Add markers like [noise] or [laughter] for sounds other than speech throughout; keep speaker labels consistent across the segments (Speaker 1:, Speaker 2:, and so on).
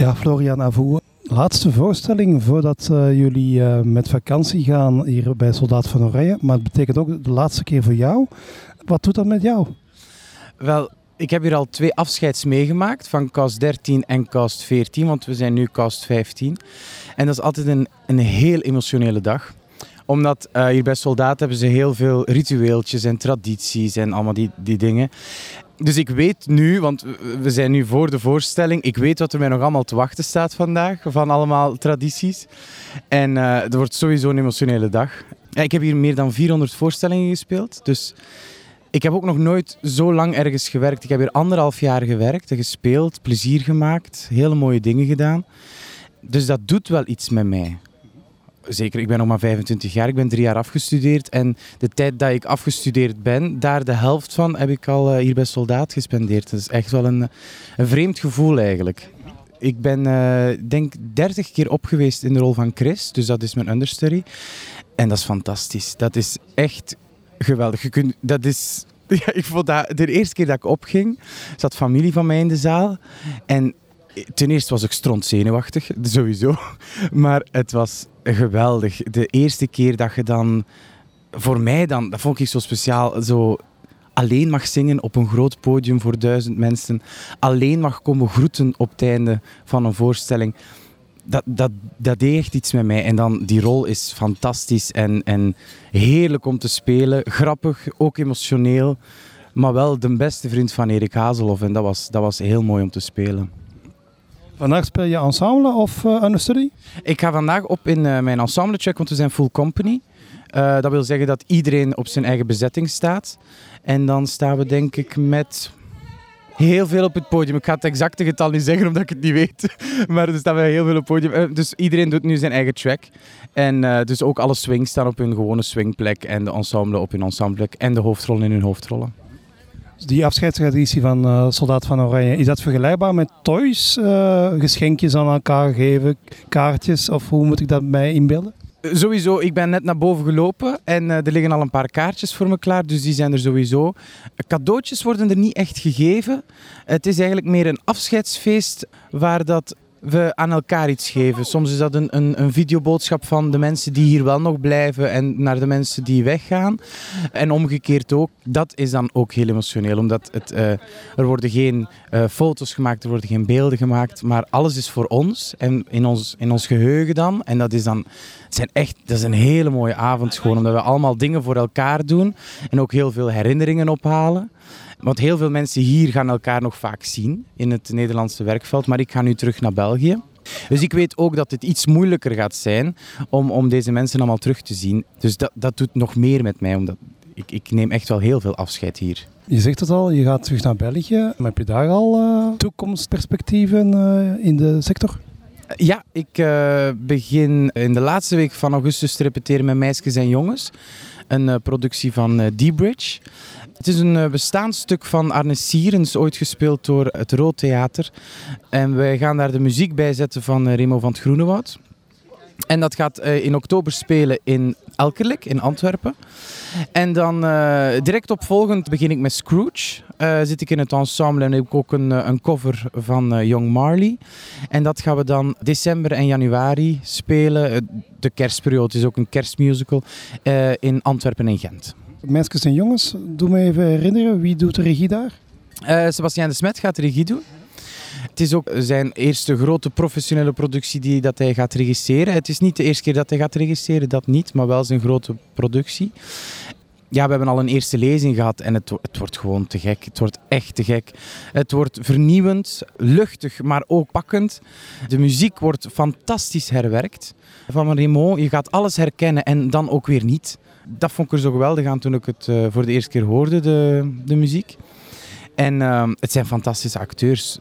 Speaker 1: Ja, Florian Avoe. Laatste voorstelling voordat uh, jullie uh, met vakantie gaan hier bij Soldaat van Oranje. Maar het betekent ook de laatste keer voor jou. Wat doet dat met jou?
Speaker 2: Wel, ik heb hier al twee afscheids meegemaakt van cast 13 en cast 14, want we zijn nu cast 15. En dat is altijd een, een heel emotionele dag omdat uh, hier bij Soldaat hebben ze heel veel ritueeltjes en tradities en allemaal die, die dingen. Dus ik weet nu, want we zijn nu voor de voorstelling, ik weet wat er mij nog allemaal te wachten staat vandaag, van allemaal tradities. En uh, het wordt sowieso een emotionele dag. Ik heb hier meer dan 400 voorstellingen gespeeld, dus ik heb ook nog nooit zo lang ergens gewerkt. Ik heb hier anderhalf jaar gewerkt en gespeeld, plezier gemaakt, hele mooie dingen gedaan. Dus dat doet wel iets met mij zeker, ik ben nog maar 25 jaar, ik ben drie jaar afgestudeerd. En de tijd dat ik afgestudeerd ben, daar de helft van heb ik al eh, hier bij Soldaat gespendeerd. Dat is echt wel een, een vreemd gevoel eigenlijk. Ik ben, uh, denk 30 keer op geweest in de rol van Chris, dus dat is mijn understudy. En dat is fantastisch. Dat is echt geweldig. Je kunt, dat is, [laughs] ja, ik vond dat, de eerste keer dat ik opging, zat familie van mij in de zaal. En ten eerste was ik strontzenuwachtig, sowieso. [laughs] Maar het was geweldig. De eerste keer dat je dan, voor mij dan, dat vond ik zo speciaal, zo alleen mag zingen op een groot podium voor duizend mensen. Alleen mag komen groeten op het einde van een voorstelling. Dat, dat, dat deed echt iets met mij. En dan, die rol is fantastisch en, en heerlijk om te spelen. Grappig, ook emotioneel. Maar wel de beste vriend van Erik Hazelhoff. En dat was, dat was heel mooi om te spelen.
Speaker 1: Vandaag speel je ensemble of uh, understudy?
Speaker 2: Ik ga vandaag op in uh, mijn ensemblecheck, want we zijn full company. Uh, dat wil zeggen dat iedereen op zijn eigen bezetting staat. En dan staan we denk ik met heel veel op het podium. Ik ga het exacte getal niet zeggen omdat ik het niet weet. [laughs] Maar er staan heel veel op het podium. Dus iedereen doet nu zijn eigen track. En dus ook alle swings staan op hun gewone swingplek. En de ensemble op hun ensembleplek. En de hoofdrollen in hun hoofdrollen.
Speaker 1: Die afscheidstraditie van uh, Soldaat van Oranje, is dat vergelijkbaar met toys? Uh, geschenkjes aan elkaar geven, kaartjes? Of hoe moet ik dat mij inbeelden?
Speaker 2: Sowieso, ik ben net naar boven gelopen en er liggen al een paar kaartjes voor me klaar, dus die zijn er sowieso. Cadeautjes worden er niet echt gegeven. Het is eigenlijk meer een afscheidsfeest waar dat we aan elkaar iets geven. Soms is dat een, een, een, videoboodschap van de mensen die hier wel nog blijven en naar de mensen die weggaan. En omgekeerd ook. Dat is dan ook heel emotioneel, omdat het, uh, er worden geen uh, foto's gemaakt, er worden geen beelden gemaakt, maar alles is voor ons en in ons, in ons geheugen dan. En dat is dan, zijn echt, dat is een hele mooie avond gewoon, omdat we allemaal dingen voor elkaar doen en ook heel veel herinneringen ophalen. Want heel veel mensen hier gaan elkaar nog vaak zien in het Nederlandse werkveld. Maar ik ga nu terug naar België. Dus ik weet ook dat het iets moeilijker gaat zijn om, om deze mensen allemaal terug te zien. Dus dat, dat doet nog meer met mij, omdat ik, ik neem echt wel heel veel afscheid hier.
Speaker 1: Je zegt het al, je gaat terug naar België. Heb je daar al uh, toekomstperspectieven uh, in de sector?
Speaker 2: Ja, ik uh, begin in de laatste week van augustus te repeteren met Meisjes en Jongens. Een productie van D-Bridge. Het is een eh, bestaanstuk van Arne Sierens, ooit gespeeld door het Rood Theater. En wij gaan daar de muziek bij zetten van eh, Remo van het Groenewoud. En dat gaat uh, in oktober spelen in Elkerlijk, in Antwerpen. En dan uh, direct opvolgend begin ik met Scrooge. Uh, zit ik in het ensemble en heb ik ook een, een cover van Young Marley. En dat gaan we dan december en januari spelen. De kerstperiode is ook een kerstmusical in Antwerpen en Gent.
Speaker 1: Meisjes en jongens, doe me even herinneren, wie doet de regie daar?
Speaker 2: Sebastiaan de Smet gaat de regie doen. Het is ook zijn eerste grote professionele productie die dat hij gaat regisseren. Het is niet de eerste keer dat hij gaat regisseren, dat niet, maar wel zijn grote productie. Ja, we hebben al een eerste lezing gehad en het, het wordt gewoon te gek. Het wordt echt te gek. Het wordt vernieuwend, luchtig, maar ook pakkend. De muziek wordt fantastisch herwerkt. Van Raymond, je gaat alles herkennen en dan ook weer niet dat vond ik er zo geweldig aan toen ik het uh, voor de eerste keer hoorde, de, de muziek. En uh, het zijn fantastische acteurs.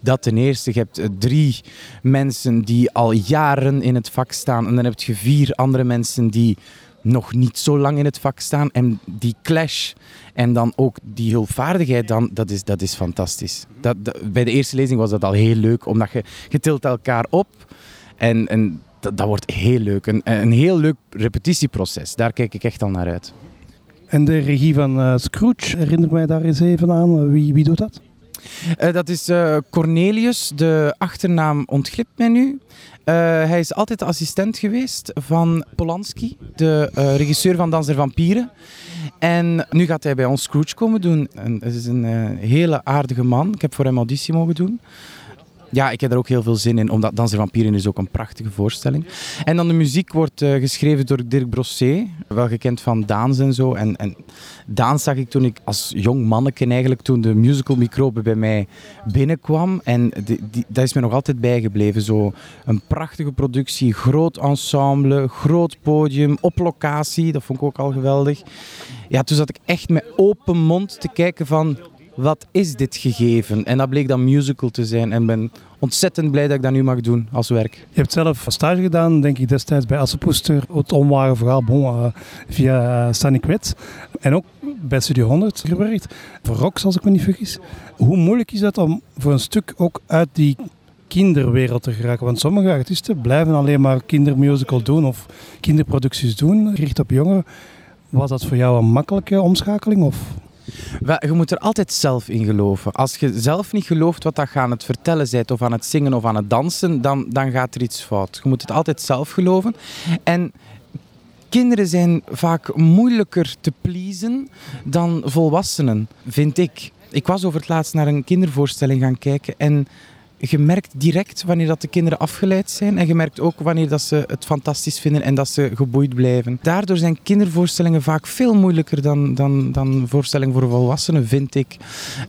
Speaker 2: Dat ten eerste. Je hebt uh, drie mensen die al jaren in het vak staan. En dan heb je vier andere mensen die nog niet zo lang in het vak staan. En die clash en dan ook die hulpvaardigheid, dan, dat, is, dat is fantastisch. Dat, bij de eerste lezing was dat al heel leuk, omdat je, je tilt elkaar op. En, en dat, dat wordt heel leuk. Een, een heel leuk repetitieproces. Daar kijk ik echt al naar uit.
Speaker 1: En de regie van uh, Scrooge, herinner mij daar eens even aan. Wie, wie doet dat?
Speaker 2: Uh, dat is Cornelius. De achternaam ontglipt mij nu. Hij is altijd de assistent geweest van Polanski, de regisseur van Dans der Vampieren. En nu gaat hij bij ons Scrooge komen doen. En het is een hele aardige man. Ik heb voor hem auditie mogen doen. Ja, ik heb er ook heel veel zin in, omdat Dans der Vampieren is ook een prachtige voorstelling. En dan de muziek wordt uh, geschreven door Dirk Brosset, wel gekend van Daans en zo. En, en Daans zag ik toen ik als jong manneke eigenlijk, toen de musical microbe bij mij binnenkwam. En die, die, dat is me nog altijd bijgebleven. Zo een prachtige productie, groot ensemble, groot podium, op locatie. Dat vond ik ook al geweldig. Ja, toen zat ik echt met open mond te kijken van wat is dit gegeven? En dat bleek dan musical te zijn. En ben ontzettend blij dat ik dat nu mag doen als werk.
Speaker 1: Je hebt zelf stage gedaan, denk ik, destijds bij Assepoester, het onware verhaal bon, uh, via uh, Stanley En ook bij Studio 100 gewerkt, voor Rox als ik me niet vergis. Hoe moeilijk is dat om voor een stuk ook uit die kinderwereld te geraken? Want sommige artiesten blijven alleen maar kindermusical doen of kinderproducties doen, gericht op jongeren. Was dat voor jou een makkelijke omschakeling? Of?
Speaker 2: Je moet er altijd zelf in geloven. Als je zelf niet gelooft wat dat je aan het vertellen bent, of aan het zingen of aan het dansen, dan, dan gaat er iets fout. Je moet het altijd zelf geloven. En kinderen zijn vaak moeilijker te pleasen dan volwassenen, vind ik. Ik was over het laatst naar een kindervoorstelling gaan kijken en je merkt direct wanneer dat de kinderen afgeleid zijn en je merkt ook wanneer dat ze het fantastisch vinden en dat ze geboeid blijven. Daardoor zijn kindervoorstellingen vaak veel moeilijker dan, dan, dan voorstellingen voor volwassenen, vind ik.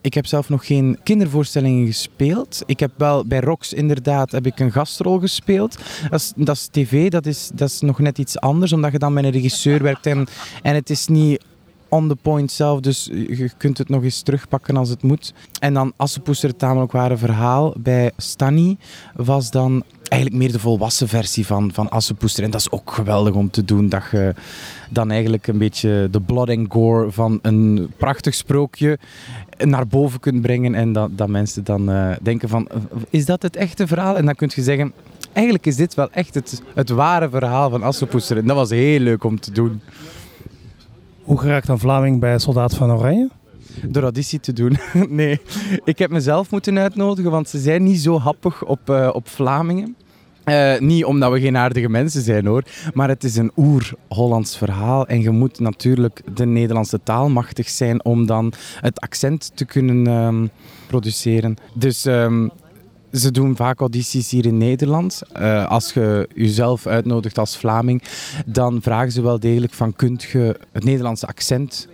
Speaker 2: Ik heb zelf nog geen kindervoorstellingen gespeeld. Ik heb wel bij Rox inderdaad heb ik een gastrol gespeeld. Dat is, dat is tv, dat is, dat is nog net iets anders, omdat je dan met een regisseur werkt en, en het is niet on the point zelf, dus je kunt het nog eens terugpakken als het moet. En dan Assepoester, het tamelijk ware verhaal bij Stanny, was dan eigenlijk meer de volwassen versie van, van Assepoester. En dat is ook geweldig om te doen, dat je dan eigenlijk een beetje de blood and gore van een prachtig sprookje naar boven kunt brengen en dat, dat mensen dan uh, denken van, is dat het echte verhaal? En dan kun je zeggen, eigenlijk is dit wel echt het, het ware verhaal van Assepoester. En dat was heel leuk om te doen.
Speaker 1: Hoe geraakt een Vlaming bij Soldaat van Oranje?
Speaker 2: Door auditie te doen. [laughs] nee, ik heb mezelf moeten uitnodigen, want ze zijn niet zo happig op, uh, op Vlamingen. Uh, niet omdat we geen aardige mensen zijn hoor, maar het is een oer-Hollands verhaal en je moet natuurlijk de Nederlandse taal machtig zijn om dan het accent te kunnen um, produceren. Dus um, ze doen vaak audities hier in Nederland. Uh, als je jezelf uitnodigt als Vlaming, dan vragen ze wel degelijk van, kunt je het Nederlandse accent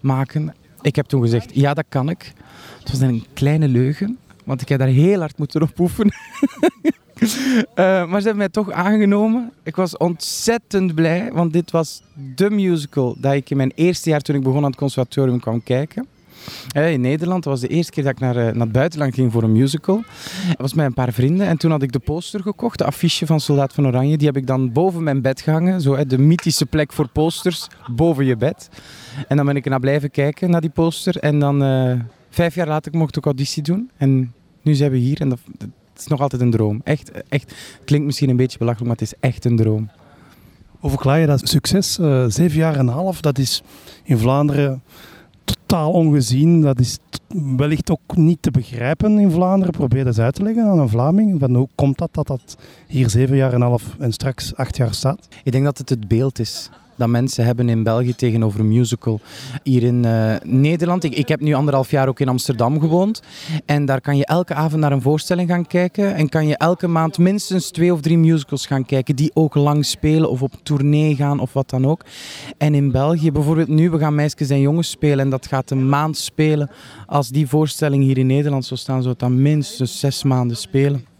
Speaker 2: maken? Ik heb toen gezegd, ja, dat kan ik. Het was een kleine leugen, want ik heb daar heel hard moeten op oefenen. uh, [laughs] maar ze hebben mij toch aangenomen. Ik was ontzettend blij, want dit was de musical dat ik in mijn eerste jaar toen ik begon aan het conservatorium kwam kijken in Nederland. Dat was de eerste keer dat ik naar, eh, naar het buitenland ging voor een musical. Dat was met een paar vrienden. En toen had ik de poster gekocht, de affiche van Soldaat van Oranje. Die heb ik dan boven mijn bed gehangen. Zo, de mythische plek voor posters, boven je bed. En dan ben ik naar blijven kijken, naar die poster. En dan uh, vijf jaar later mocht ik auditie doen. En nu zijn we hier. En dat, is nog altijd een droom. Echt, echt. Klinkt misschien een beetje belachelijk, maar het is echt een droom.
Speaker 1: Hoe verklaar je dat succes? Zeven jaar en een half, dat is in Vlaanderen totaal ongezien. Dat is wellicht ook niet te begrijpen in Vlaanderen. Probeer dat uit te leggen aan een Vlaming. Van hoe komt dat dat dat hier zeven jaar en half en straks acht jaar staat?
Speaker 2: Ik denk dat het het beeld is dat mensen hebben in België tegenover een musical. Hier in uh, Nederland, ik, ik, heb nu anderhalf jaar ook in Amsterdam gewoond. En daar kan je elke avond naar een voorstelling gaan kijken. En kan je elke maand minstens twee of drie musicals gaan kijken. Die ook lang spelen of op tournee gaan of wat dan ook. En in België bijvoorbeeld nu, we gaan Meisjes en Jongens spelen. En dat gaat een maand spelen. Als die voorstelling hier in Nederland zou staan, zou het dan minstens zes maanden spelen.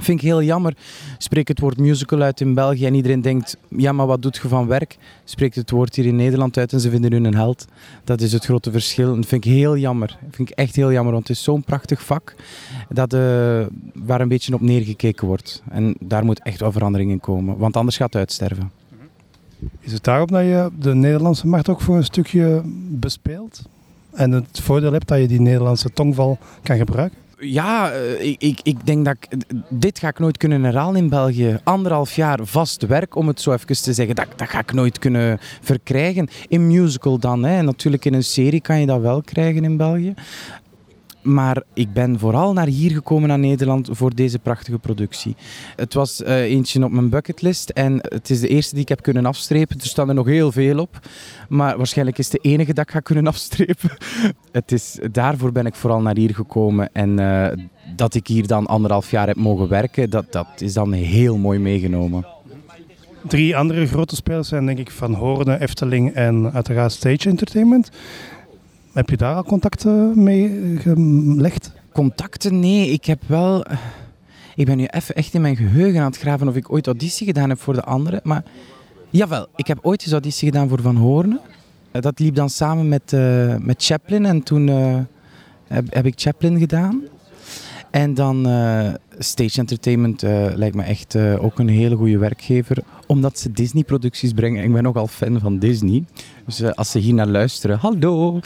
Speaker 2: Vind ik heel jammer. Spreek het woord musical uit in België en iedereen denkt, ja maar wat doet je van werk? Spreekt het woord hier in Nederland uit en ze vinden hun een held. Dat is het grote verschil. dat vind ik heel jammer. Dat vind ik echt heel jammer, want het is zo'n prachtig vak dat, uh, waar een beetje op neergekeken wordt. En daar moet echt wel verandering in komen, want anders gaat het uitsterven.
Speaker 1: Is het daarop dat je de Nederlandse markt ook voor een stukje bespeelt? En het voordeel hebt dat je die Nederlandse tongval kan gebruiken?
Speaker 2: Ja, eh, ik, ik, denk dat ik, dit ga ik nooit kunnen herhalen in België. Anderhalf jaar vast werk, om het zo even te zeggen, dat, dat ga ik nooit kunnen verkrijgen. In musical dan, hè. natuurlijk in een serie kan je dat wel krijgen in België. Maar ik ben vooral naar hier gekomen naar Nederland voor deze prachtige productie. Het was uh, eentje op mijn bucketlist en het is de eerste die ik heb kunnen afstrepen. Er staan er nog heel veel op, maar waarschijnlijk is het de enige dat ik ga kunnen [laughs] afstrepen. het is, daarvoor ben ik vooral naar hier gekomen en uh, dat ik hier dan anderhalf jaar heb mogen werken, dat, dat is dan heel mooi meegenomen.
Speaker 1: Drie andere grote spelers zijn denk ik Van Hoorn, Efteling en uiteraard Stage Entertainment. Heb je daar al contacten mee gelegd?
Speaker 2: Contacten? Nee, ik heb wel... Ik ben nu even echt in mijn geheugen aan het graven of ik ooit auditie gedaan heb voor de anderen. Maar jawel, ik heb ooit eens auditie gedaan voor Van Hoorn. Dat liep dan samen met, uh, met Chaplin en toen heb, heb, ik Chaplin gedaan. En dan Stage Entertainment lijkt me echt ook een hele goede werkgever. Omdat ze Disney-producties brengen. Ik ben nogal fan van Disney. Dus als ze hier naar luisteren, hallo.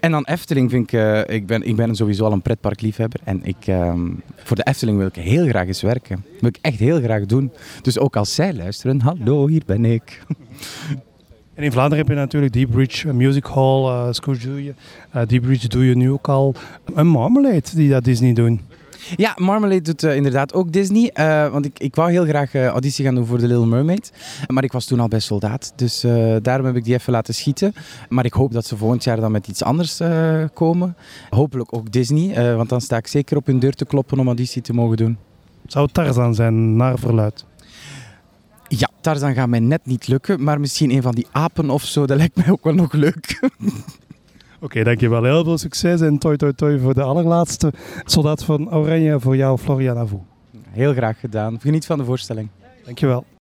Speaker 2: En dan Efteling vind ik, uh, ik, ben, ik ben sowieso al een pretparkliefhebber. En ik, uh, voor de Efteling wil ik heel graag eens werken. Dat wil ik echt heel graag doen. Dus ook als zij luisteren, hallo, hier ben ik.
Speaker 1: En in Vlaanderen heb je natuurlijk Deep Bridge Music Hall, uh, Scrooge doe Deep Bridge doe je nu ook al. Een Marmalade die dat Disney doen.
Speaker 2: Ja, Marmalade doet uh, inderdaad ook Disney. Uh, want ik, ik wou heel graag uh, auditie gaan doen voor The Little Mermaid. Maar ik was toen al bij soldaat. Dus daarom heb ik die even laten schieten. Maar ik hoop dat ze volgend jaar dan met iets anders komen. Hopelijk ook Disney. want dan sta ik zeker op hun deur te kloppen om auditie te mogen doen.
Speaker 1: Zou Tarzan zijn, naar verluid?
Speaker 2: Ja, Tarzan gaat mij net niet lukken. Maar misschien een van die apen of zo, dat lijkt mij ook wel nog leuk. [laughs]
Speaker 1: Oké, dankjewel. Heel veel succes en toi toi toi voor de allerlaatste soldaat van Oranje voor jou, Florian Avou.
Speaker 2: Heel graag gedaan. Geniet van de voorstelling.
Speaker 1: Dankjewel.